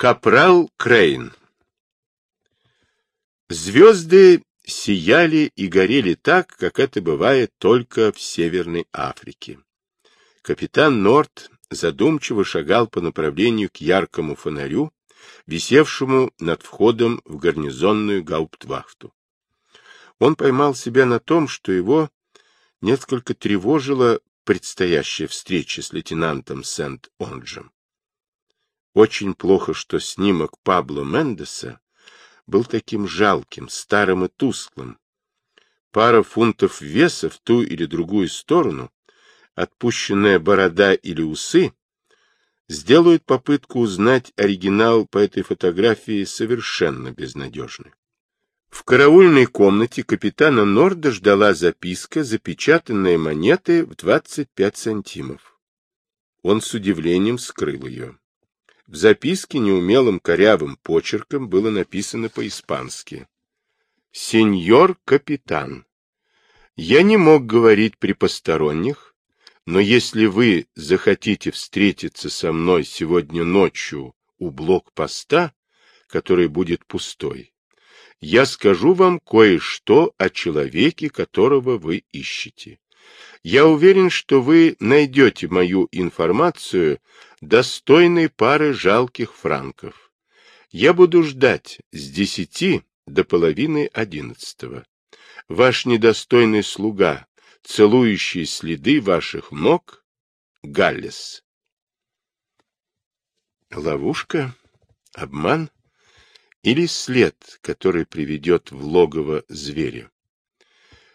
Капрал Крейн Звезды сияли и горели так, как это бывает только в Северной Африке. Капитан Норт задумчиво шагал по направлению к яркому фонарю, висевшему над входом в гарнизонную гауптвахту. Он поймал себя на том, что его несколько тревожила предстоящая встреча с лейтенантом Сент-Онджем. Очень плохо, что снимок Пабло Мендеса был таким жалким, старым и тусклым. Пара фунтов веса в ту или другую сторону, отпущенная борода или усы, сделают попытку узнать оригинал по этой фотографии совершенно безнадежной. В караульной комнате капитана Норда ждала записка, запечатанная монетой в 25 сантимов. Он с удивлением скрыл ее. В записке неумелым корявым почерком было написано по-испански. «Сеньор капитан, я не мог говорить при посторонних, но если вы захотите встретиться со мной сегодня ночью у блокпоста, который будет пустой, я скажу вам кое-что о человеке, которого вы ищете. Я уверен, что вы найдете мою информацию достойной пары жалких франков. Я буду ждать с десяти до половины одиннадцатого. Ваш недостойный слуга, целующий следы ваших ног, Галлес. Ловушка? Обман? Или след, который приведет в логово зверя?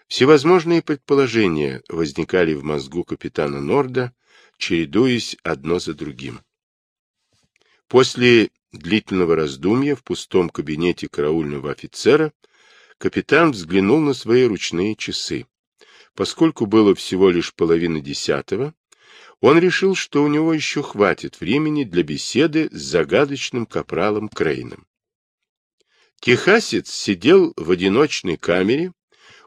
Всевозможные предположения возникали в мозгу капитана Норда, чередуясь одно за другим. После длительного раздумья в пустом кабинете караульного офицера капитан взглянул на свои ручные часы. Поскольку было всего лишь половина десятого, он решил, что у него еще хватит времени для беседы с загадочным капралом Крейном. Техасец сидел в одиночной камере,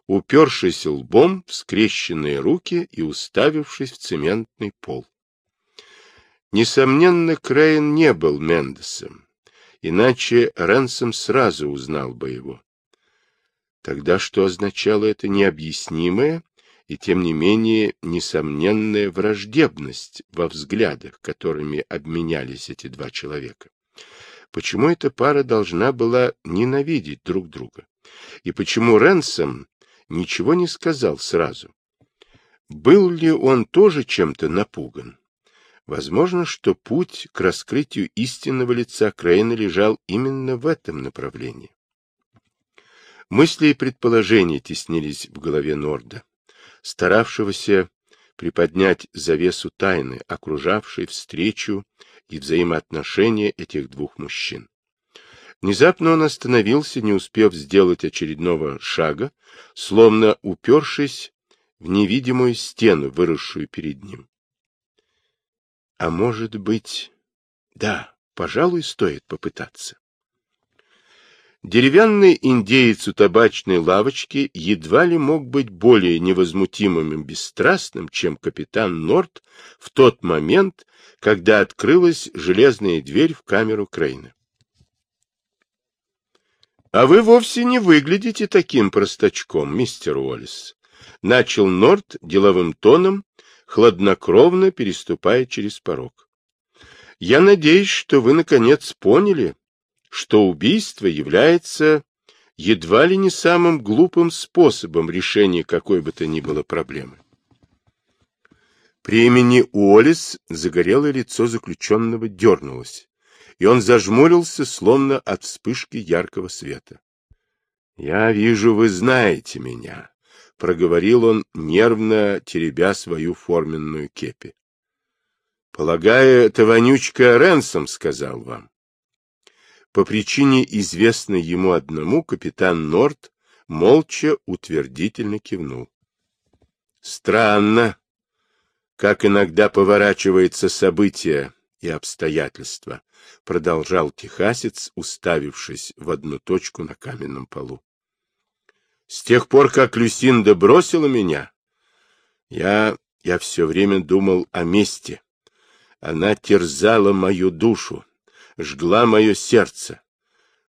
упершись лбом в скрещенные руки и уставившись в цементный пол. Несомненно, Крейн не был Мендесом, иначе Ренсом сразу узнал бы его. Тогда что означало это необъяснимое и, тем не менее, несомненная враждебность во взглядах, которыми обменялись эти два человека? Почему эта пара должна была ненавидеть друг друга? И почему Ренсом ничего не сказал сразу. Был ли он тоже чем-то напуган? Возможно, что путь к раскрытию истинного лица Крейна лежал именно в этом направлении. Мысли и предположения теснились в голове Норда, старавшегося приподнять завесу тайны, окружавшей встречу и взаимоотношения этих двух мужчин. Внезапно он остановился, не успев сделать очередного шага, словно упершись в невидимую стену, выросшую перед ним. А может быть, да, пожалуй, стоит попытаться. Деревянный индеец у табачной лавочки едва ли мог быть более невозмутимым и бесстрастным, чем капитан Норт в тот момент, когда открылась железная дверь в камеру Крейна. — А вы вовсе не выглядите таким простачком, мистер Уоллес. Начал Норт деловым тоном, хладнокровно переступая через порог. — Я надеюсь, что вы наконец поняли, что убийство является едва ли не самым глупым способом решения какой бы то ни было проблемы. При имени Уоллес загорелое лицо заключенного дернулось и он зажмурился, словно от вспышки яркого света. — Я вижу, вы знаете меня, — проговорил он, нервно теребя свою форменную кепи. — Полагаю, это вонючка Ренсом сказал вам. По причине, известной ему одному, капитан Норт молча утвердительно кивнул. — Странно, как иногда поворачивается событие, и обстоятельства, — продолжал техасец, уставившись в одну точку на каменном полу. С тех пор, как Люсинда бросила меня, я, я все время думал о мести. Она терзала мою душу, жгла мое сердце.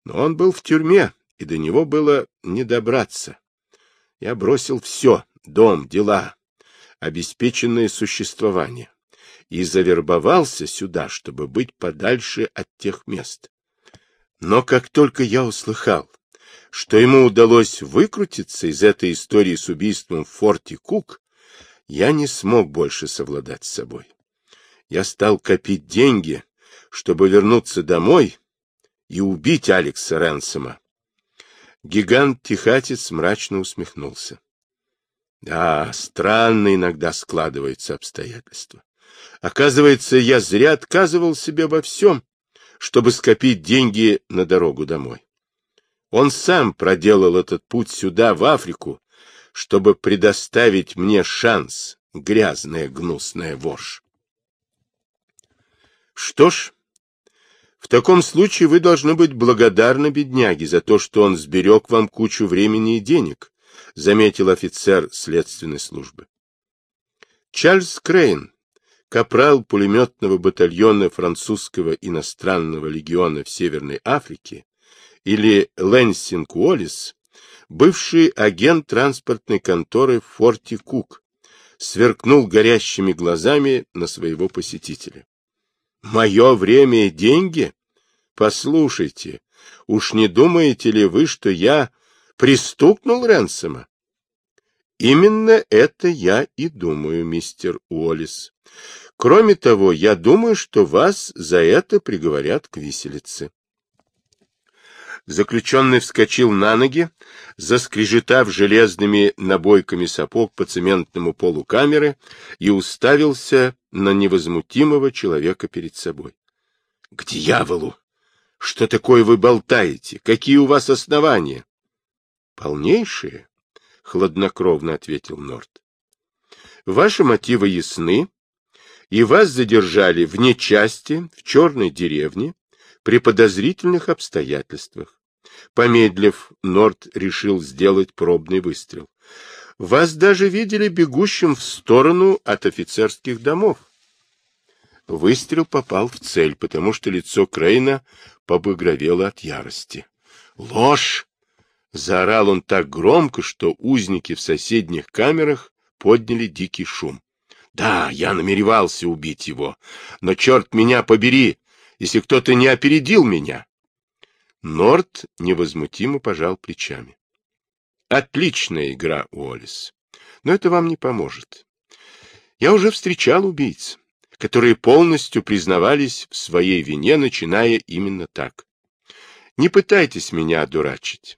Но он был в тюрьме, и до него было не добраться. Я бросил все — дом, дела, обеспеченное существование и завербовался сюда, чтобы быть подальше от тех мест. Но как только я услыхал, что ему удалось выкрутиться из этой истории с убийством в форте Кук, я не смог больше совладать с собой. Я стал копить деньги, чтобы вернуться домой и убить Алекса Ренсома. Гигант-техатец мрачно усмехнулся. Да, странно иногда складываются обстоятельства. Оказывается, я зря отказывал себе во всем, чтобы скопить деньги на дорогу домой. Он сам проделал этот путь сюда, в Африку, чтобы предоставить мне шанс, грязная гнусная вошь. Что ж, в таком случае вы должны быть благодарны бедняге за то, что он сберег вам кучу времени и денег, заметил офицер следственной службы. Чарльз Крейн, капрал пулеметного батальона французского иностранного легиона в Северной Африке, или Лэнсинг Уоллес, бывший агент транспортной конторы в Кук, сверкнул горящими глазами на своего посетителя. «Мое время и деньги? Послушайте, уж не думаете ли вы, что я пристукнул Ренсома?» «Именно это я и думаю, мистер Уоллес. Кроме того, я думаю, что вас за это приговорят к виселице. Заключенный вскочил на ноги, заскрежетав железными набойками сапог по цементному полу камеры и уставился на невозмутимого человека перед собой. — К дьяволу! Что такое вы болтаете? Какие у вас основания? — Полнейшие, — хладнокровно ответил Норт. — Ваши мотивы ясны, и вас задержали вне части, в черной деревне, при подозрительных обстоятельствах. Помедлив, Норт решил сделать пробный выстрел. Вас даже видели бегущим в сторону от офицерских домов. Выстрел попал в цель, потому что лицо Крейна побагровело от ярости. «Ложь!» — заорал он так громко, что узники в соседних камерах подняли дикий шум. «Да, я намеревался убить его, но черт меня побери, если кто-то не опередил меня!» Норт невозмутимо пожал плечами. Отличная игра, Уоллес. Но это вам не поможет. Я уже встречал убийц, которые полностью признавались в своей вине, начиная именно так. Не пытайтесь меня одурачить.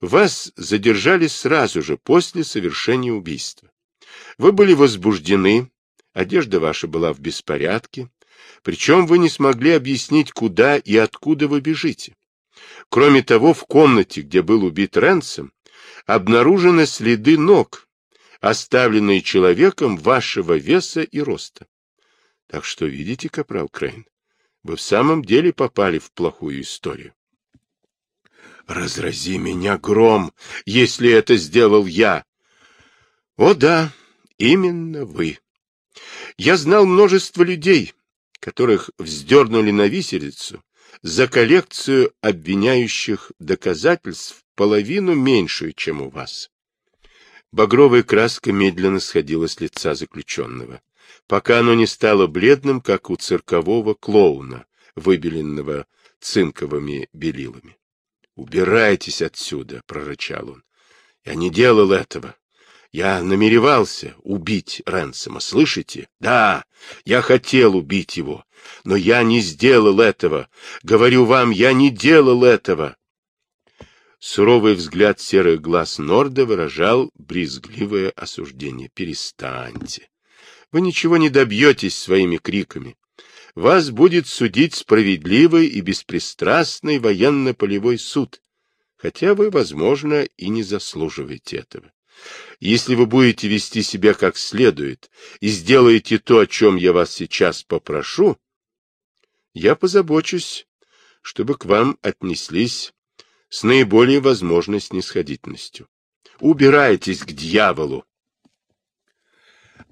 Вас задержали сразу же после совершения убийства. Вы были возбуждены, одежда ваша была в беспорядке, причем вы не смогли объяснить, куда и откуда вы бежите. Кроме того, в комнате, где был убит Ренсом, обнаружены следы ног, оставленные человеком вашего веса и роста. Так что, видите, капрал Крейн, вы в самом деле попали в плохую историю. Разрази меня гром, если это сделал я. О да, именно вы. Я знал множество людей, которых вздернули на виселицу за коллекцию обвиняющих доказательств половину меньшую, чем у вас. Багровая краска медленно сходила с лица заключенного, пока оно не стало бледным, как у циркового клоуна, выбеленного цинковыми белилами. — Убирайтесь отсюда, — прорычал он. — Я не делал этого. Я намеревался убить Ренсома, слышите? Да, я хотел убить его, но я не сделал этого. Говорю вам, я не делал этого. Суровый взгляд серых глаз Норда выражал брезгливое осуждение. Перестаньте. Вы ничего не добьетесь своими криками. Вас будет судить справедливый и беспристрастный военно-полевой суд, хотя вы, возможно, и не заслуживаете этого. Если вы будете вести себя как следует и сделаете то, о чем я вас сейчас попрошу, я позабочусь, чтобы к вам отнеслись с наиболее возможной снисходительностью. Убирайтесь к дьяволу!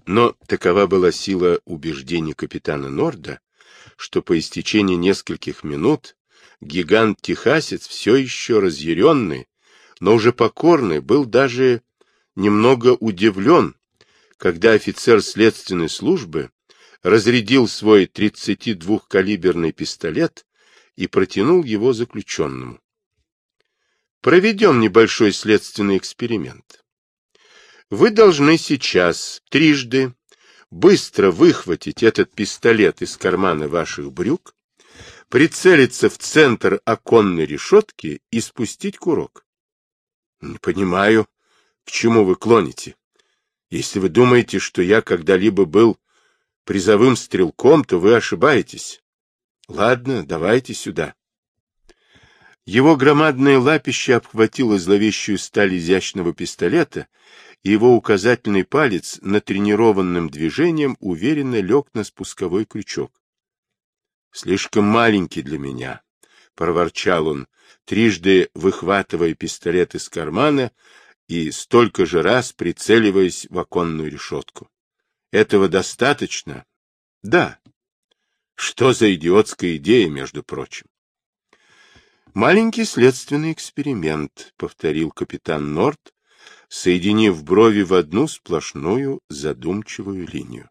Но такова была сила убеждений капитана Норда, что по истечении нескольких минут гигант-техасец, все еще разъяренный, но уже покорный, был даже немного удивлен, когда офицер следственной службы разрядил свой 32-калиберный пистолет и протянул его заключенному. Проведем небольшой следственный эксперимент. Вы должны сейчас трижды быстро выхватить этот пистолет из кармана ваших брюк, прицелиться в центр оконной решетки и спустить курок. Не понимаю, к чему вы клоните. Если вы думаете, что я когда-либо был призовым стрелком, то вы ошибаетесь. Ладно, давайте сюда. Его громадное лапище обхватило зловещую сталь изящного пистолета, и его указательный палец натренированным движением уверенно лег на спусковой крючок. — Слишком маленький для меня, — проворчал он, трижды выхватывая пистолет из кармана и столько же раз прицеливаясь в оконную решетку. — Этого достаточно? — Да. Что за идиотская идея, между прочим? Маленький следственный эксперимент, повторил капитан Норт, соединив брови в одну сплошную задумчивую линию.